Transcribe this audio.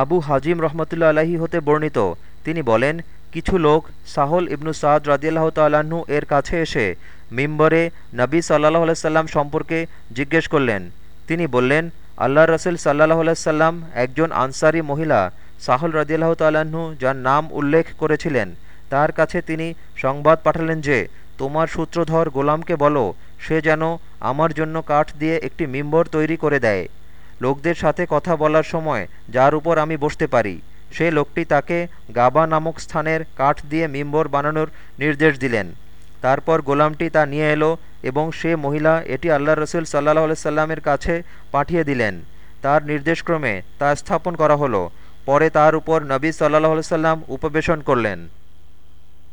আবু হাজিম রহমতুল্লা আলাহি হতে বর্ণিত। তিনি বলেন, কিছু লোক সাহল ইবনু সাদ রদিয়াল্লাহ তাল্লাহ্ন এর কাছে এসে মিম্বরে নবী সাল্লাহ আলাইসাল্লাম সম্পর্কে জিজ্ঞেস করলেন। তিনি বললেন আল্লাহ রসুল সাল্লাহ আলাইসাল্লাম একজন আনসারি মহিলা সাহল রদিয়াল্লাহ তাল্লাহ্ন যার নাম উল্লেখ করেছিলেন। তার কাছে তিনি সংবাদ পাঠালেন যে, তোমার সূত্রধর গোলামকে বলো, সে যেন আমার জন্য কাঠ দিয়ে একটি মিম্বর তৈরি করে দেয়। লোকদের সাথে কথা বলার সময় যার উপর আমি বসতে পারি, সে লোকটি তাকে গাবা নামক স্থানের কাঠ দিয়ে মিম্বর বানানোর নির্দেশ দিলেন। তারপর গোলামটি তা নিয়ে এলো এবং সে মহিলা এটি আল্লাহ রসুল সাল্লাহ সাল্লামের কাছে পাঠিয়ে দিলেন। তার নির্দেশক্রমে তা স্থাপন করা হলো। পরে তার উপর নবী সাল্লাহ সাল্লাম উপবেশন করলেন।